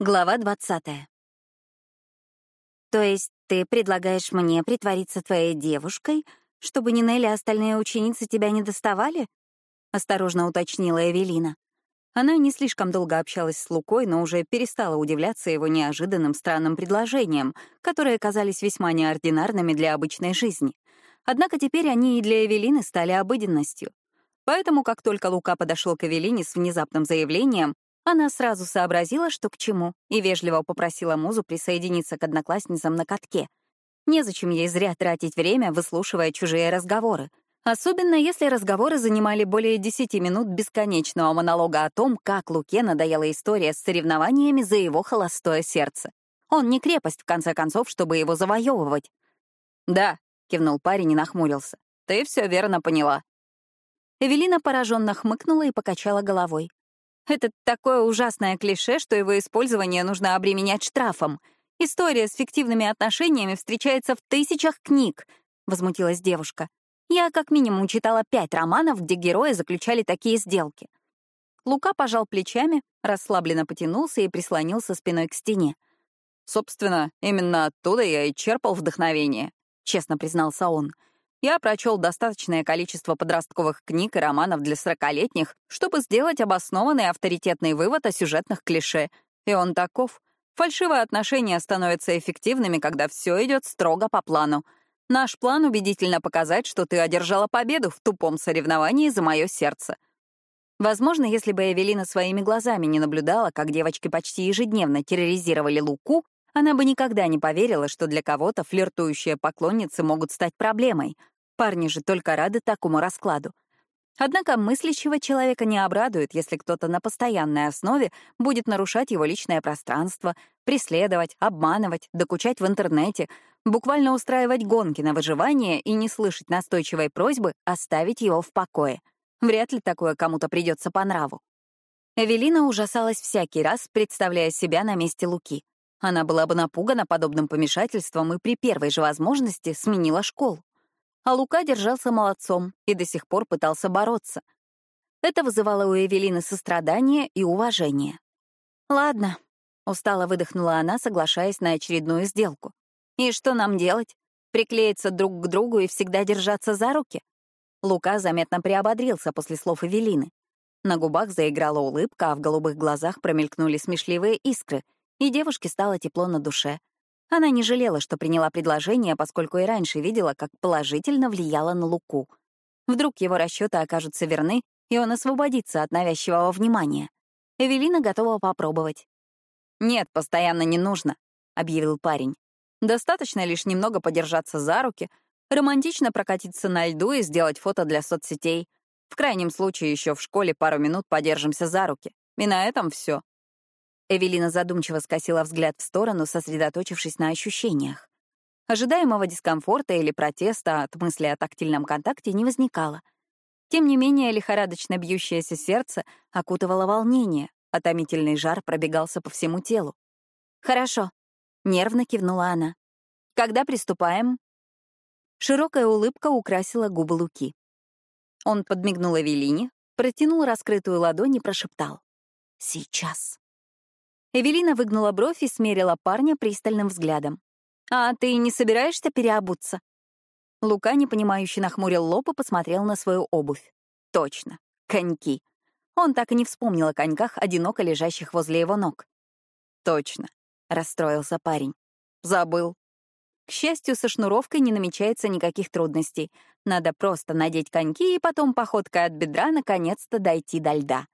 Глава 20. То есть ты предлагаешь мне притвориться твоей девушкой, чтобы Нинель и остальные ученицы тебя не доставали? Осторожно уточнила Эвелина. Она не слишком долго общалась с Лукой, но уже перестала удивляться его неожиданным странным предложениям, которые казались весьма неординарными для обычной жизни. Однако теперь они и для Эвелины стали обыденностью. Поэтому, как только Лука подошел к Эвелине с внезапным заявлением, она сразу сообразила, что к чему, и вежливо попросила Музу присоединиться к одноклассницам на катке. Незачем ей зря тратить время, выслушивая чужие разговоры. Особенно если разговоры занимали более десяти минут бесконечного монолога о том, как Луке надоела история с соревнованиями за его холостое сердце. Он не крепость, в конце концов, чтобы его завоевывать. «Да», — кивнул парень и нахмурился. «Ты все верно поняла». Эвелина пораженно хмыкнула и покачала головой. Это такое ужасное клише, что его использование нужно обременять штрафом. История с фиктивными отношениями встречается в тысячах книг, — возмутилась девушка. Я как минимум читала пять романов, где герои заключали такие сделки. Лука пожал плечами, расслабленно потянулся и прислонился спиной к стене. «Собственно, именно оттуда я и черпал вдохновение», — честно признался он. Я прочел достаточное количество подростковых книг и романов для сорокалетних, чтобы сделать обоснованный авторитетный вывод о сюжетных клише. И он таков. Фальшивые отношения становятся эффективными, когда все идет строго по плану. Наш план — убедительно показать, что ты одержала победу в тупом соревновании за мое сердце. Возможно, если бы Эвелина своими глазами не наблюдала, как девочки почти ежедневно терроризировали Луку, она бы никогда не поверила, что для кого-то флиртующие поклонницы могут стать проблемой — Парни же только рады такому раскладу. Однако мыслящего человека не обрадует, если кто-то на постоянной основе будет нарушать его личное пространство, преследовать, обманывать, докучать в интернете, буквально устраивать гонки на выживание и не слышать настойчивой просьбы оставить его в покое. Вряд ли такое кому-то придется по нраву. Эвелина ужасалась всякий раз, представляя себя на месте Луки. Она была бы напугана подобным помешательством и при первой же возможности сменила школу. А Лука держался молодцом и до сих пор пытался бороться. Это вызывало у Эвелины сострадание и уважение. «Ладно», — устало выдохнула она, соглашаясь на очередную сделку. «И что нам делать? Приклеиться друг к другу и всегда держаться за руки?» Лука заметно приободрился после слов Эвелины. На губах заиграла улыбка, а в голубых глазах промелькнули смешливые искры, и девушке стало тепло на душе. Она не жалела, что приняла предложение, поскольку и раньше видела, как положительно влияло на Луку. Вдруг его расчеты окажутся верны, и он освободится от навязчивого внимания. Эвелина готова попробовать. «Нет, постоянно не нужно», — объявил парень. «Достаточно лишь немного подержаться за руки, романтично прокатиться на льду и сделать фото для соцсетей. В крайнем случае еще в школе пару минут подержимся за руки. И на этом все. Эвелина задумчиво скосила взгляд в сторону, сосредоточившись на ощущениях. Ожидаемого дискомфорта или протеста от мысли о тактильном контакте не возникало. Тем не менее, лихорадочно бьющееся сердце окутывало волнение, а томительный жар пробегался по всему телу. «Хорошо», — нервно кивнула она. «Когда приступаем?» Широкая улыбка украсила губы Луки. Он подмигнул Эвелине, протянул раскрытую ладонь и прошептал. «Сейчас». Эвелина выгнула бровь и смерила парня пристальным взглядом. «А ты не собираешься переобуться?» Лука, непонимающе нахмурил лоб и посмотрел на свою обувь. «Точно, коньки». Он так и не вспомнил о коньках, одиноко лежащих возле его ног. «Точно», — расстроился парень. «Забыл». К счастью, со шнуровкой не намечается никаких трудностей. Надо просто надеть коньки и потом походкой от бедра наконец-то дойти до льда.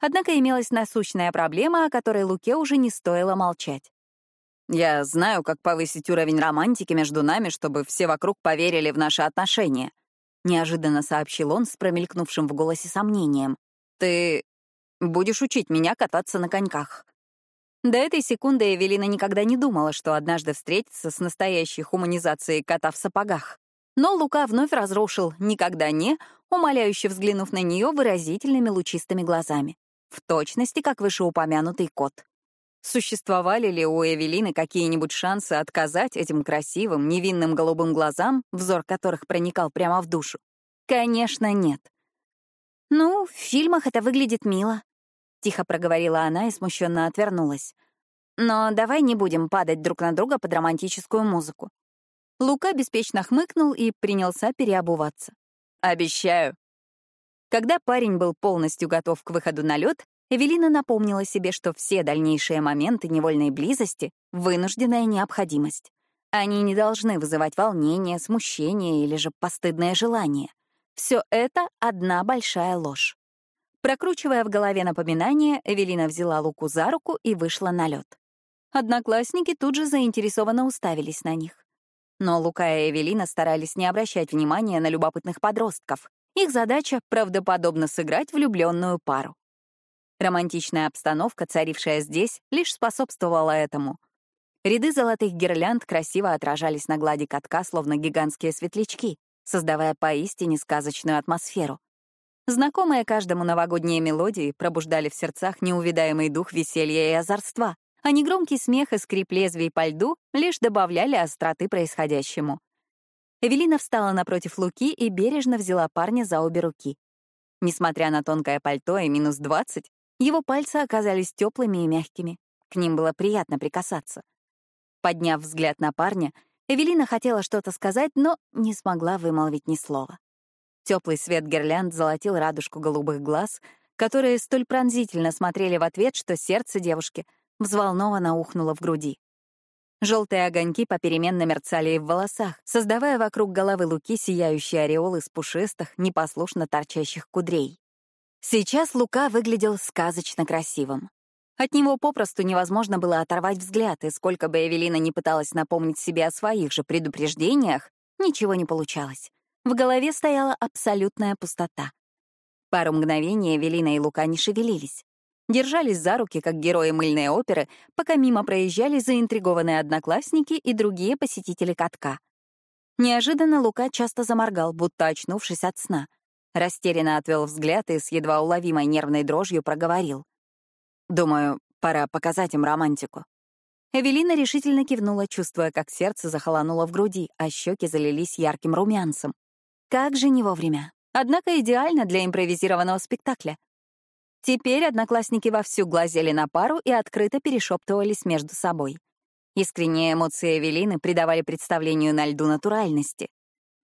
Однако имелась насущная проблема, о которой Луке уже не стоило молчать. «Я знаю, как повысить уровень романтики между нами, чтобы все вокруг поверили в наши отношения», — неожиданно сообщил он с промелькнувшим в голосе сомнением. «Ты будешь учить меня кататься на коньках». До этой секунды Эвелина никогда не думала, что однажды встретится с настоящей хуманизацией кота в сапогах. Но Лука вновь разрушил «никогда не», умоляюще взглянув на нее выразительными лучистыми глазами в точности как вышеупомянутый кот. Существовали ли у Эвелины какие-нибудь шансы отказать этим красивым, невинным голубым глазам, взор которых проникал прямо в душу? Конечно, нет. «Ну, в фильмах это выглядит мило», — тихо проговорила она и смущенно отвернулась. но давай не будем падать друг на друга под романтическую музыку. Лука беспечно хмыкнул и принялся переобуваться. «Обещаю». Когда парень был полностью готов к выходу на лед, Эвелина напомнила себе, что все дальнейшие моменты невольной близости — вынужденная необходимость. Они не должны вызывать волнение, смущение или же постыдное желание. Все это — одна большая ложь. Прокручивая в голове напоминание, Эвелина взяла Луку за руку и вышла на лед. Одноклассники тут же заинтересованно уставились на них. Но Лука и Эвелина старались не обращать внимания на любопытных подростков. Их задача — правдоподобно сыграть влюбленную пару. Романтичная обстановка, царившая здесь, лишь способствовала этому. Ряды золотых гирлянд красиво отражались на глади катка, словно гигантские светлячки, создавая поистине сказочную атмосферу. Знакомые каждому новогодние мелодии пробуждали в сердцах неувидаемый дух веселья и озорства, а негромкий смех и скрип лезвий по льду лишь добавляли остроты происходящему. Эвелина встала напротив Луки и бережно взяла парня за обе руки. Несмотря на тонкое пальто и минус 20, его пальцы оказались теплыми и мягкими. К ним было приятно прикасаться. Подняв взгляд на парня, Эвелина хотела что-то сказать, но не смогла вымолвить ни слова. Теплый свет гирлянд золотил радужку голубых глаз, которые столь пронзительно смотрели в ответ, что сердце девушки взволнованно ухнуло в груди. Желтые огоньки попеременно мерцали и в волосах, создавая вокруг головы Луки сияющий ореол из пушистых, непослушно торчащих кудрей. Сейчас Лука выглядел сказочно красивым. От него попросту невозможно было оторвать взгляд, и сколько бы Эвелина не пыталась напомнить себе о своих же предупреждениях, ничего не получалось. В голове стояла абсолютная пустота. Пару мгновений Эвелина и Лука не шевелились. Держались за руки, как герои мыльной оперы, пока мимо проезжали заинтригованные одноклассники и другие посетители катка. Неожиданно Лука часто заморгал, будто очнувшись от сна — Растерянно отвел взгляд и с едва уловимой нервной дрожью проговорил. «Думаю, пора показать им романтику». Эвелина решительно кивнула, чувствуя, как сердце захолонуло в груди, а щеки залились ярким румянцем. Как же не вовремя. Однако идеально для импровизированного спектакля. Теперь одноклассники вовсю глазели на пару и открыто перешептывались между собой. Искренние эмоции Эвелины придавали представлению на льду натуральности.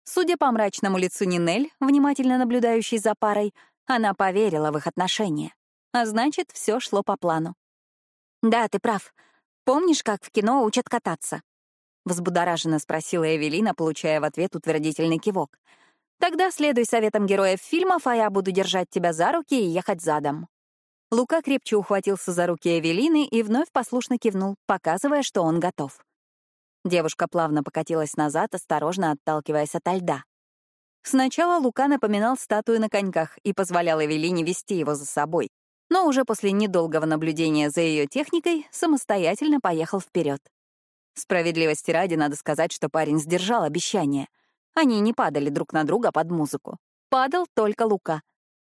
Судя по мрачному лицу Нинель, внимательно наблюдающей за парой, она поверила в их отношения. А значит, все шло по плану. «Да, ты прав. Помнишь, как в кино учат кататься?» Взбудораженно спросила Эвелина, получая в ответ утвердительный кивок. «Тогда следуй советам героев фильмов, а я буду держать тебя за руки и ехать задом». Лука крепче ухватился за руки Эвелины и вновь послушно кивнул, показывая, что он готов. Девушка плавно покатилась назад, осторожно отталкиваясь от льда. Сначала Лука напоминал статую на коньках и позволял Эвелине вести его за собой, но уже после недолгого наблюдения за ее техникой самостоятельно поехал вперед. Справедливости ради надо сказать, что парень сдержал обещание. Они не падали друг на друга под музыку. Падал только Лука.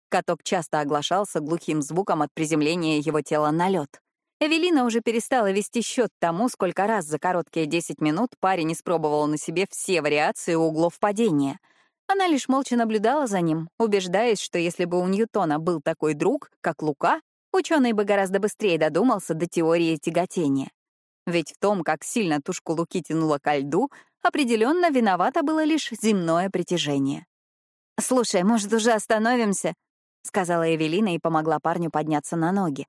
Каток часто оглашался глухим звуком от приземления его тела на лед. Эвелина уже перестала вести счет тому, сколько раз за короткие 10 минут парень испробовал на себе все вариации углов падения. Она лишь молча наблюдала за ним, убеждаясь, что если бы у Ньютона был такой друг, как Лука, ученый бы гораздо быстрее додумался до теории тяготения. Ведь в том, как сильно тушку Луки тянуло ко льду, определенно виновато было лишь земное притяжение. «Слушай, может, уже остановимся?» — сказала Эвелина и помогла парню подняться на ноги.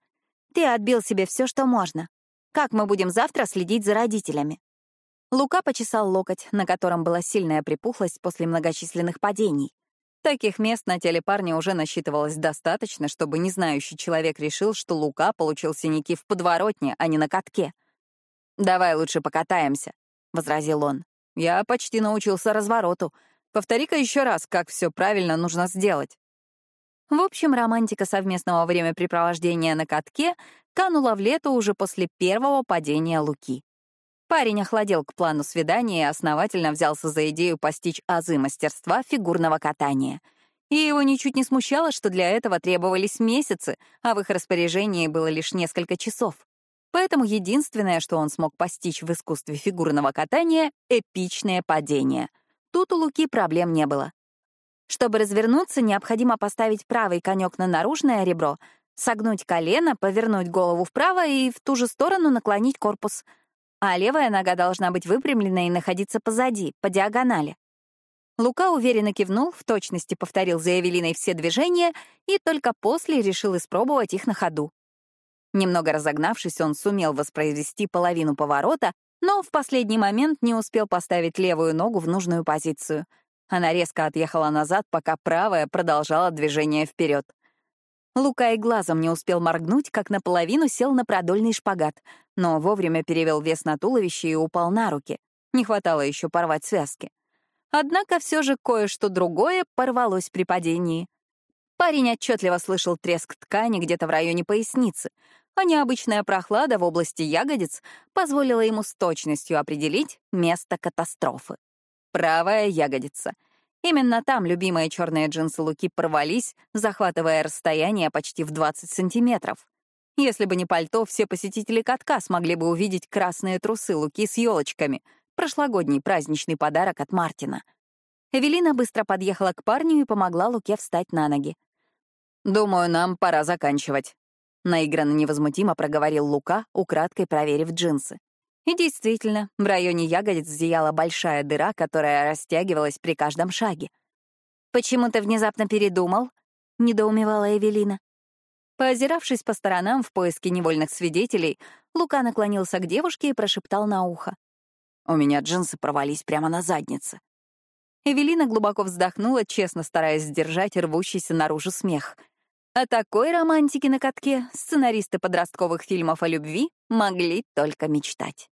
Ты отбил себе все, что можно. Как мы будем завтра следить за родителями?» Лука почесал локоть, на котором была сильная припухлость после многочисленных падений. Таких мест на теле парня уже насчитывалось достаточно, чтобы незнающий человек решил, что Лука получил синяки в подворотне, а не на катке. «Давай лучше покатаемся», — возразил он. «Я почти научился развороту. Повтори-ка еще раз, как все правильно нужно сделать». В общем, романтика совместного времяпрепровождения на катке канула в лето уже после первого падения Луки. Парень охладел к плану свидания и основательно взялся за идею постичь азы мастерства фигурного катания. И его ничуть не смущало, что для этого требовались месяцы, а в их распоряжении было лишь несколько часов. Поэтому единственное, что он смог постичь в искусстве фигурного катания — эпичное падение. Тут у Луки проблем не было. Чтобы развернуться, необходимо поставить правый конек на наружное ребро, Согнуть колено, повернуть голову вправо и в ту же сторону наклонить корпус. А левая нога должна быть выпрямлена и находиться позади, по диагонали. Лука уверенно кивнул, в точности повторил за Эвелиной все движения и только после решил испробовать их на ходу. Немного разогнавшись, он сумел воспроизвести половину поворота, но в последний момент не успел поставить левую ногу в нужную позицию. Она резко отъехала назад, пока правая продолжала движение вперед. Лука и глазом не успел моргнуть, как наполовину сел на продольный шпагат, но вовремя перевел вес на туловище и упал на руки. Не хватало еще порвать связки. Однако все же кое-что другое порвалось при падении. Парень отчетливо слышал треск ткани где-то в районе поясницы, а необычная прохлада в области ягодиц позволила ему с точностью определить место катастрофы. Правая ягодица. Именно там любимые черные джинсы Луки порвались, захватывая расстояние почти в 20 сантиметров. Если бы не пальто, все посетители катка смогли бы увидеть красные трусы Луки с елочками, прошлогодний праздничный подарок от Мартина. Эвелина быстро подъехала к парню и помогла Луке встать на ноги. «Думаю, нам пора заканчивать», Наигранно невозмутимо проговорил Лука, украдкой проверив джинсы. И действительно, в районе ягодиц зияла большая дыра, которая растягивалась при каждом шаге. «Почему ты внезапно передумал?» — недоумевала Эвелина. Поозиравшись по сторонам в поиске невольных свидетелей, Лука наклонился к девушке и прошептал на ухо. «У меня джинсы порвались прямо на заднице». Эвелина глубоко вздохнула, честно стараясь сдержать рвущийся наружу смех — о такой романтике на катке сценаристы подростковых фильмов о любви могли только мечтать.